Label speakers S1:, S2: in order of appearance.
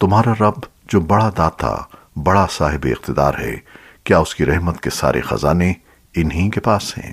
S1: تمہارا رب جو بڑا داتا، بڑا صاحب اقتدار ہے، کیا اس کی رحمت کے سارے خزانے انہی کے پاس ہیں؟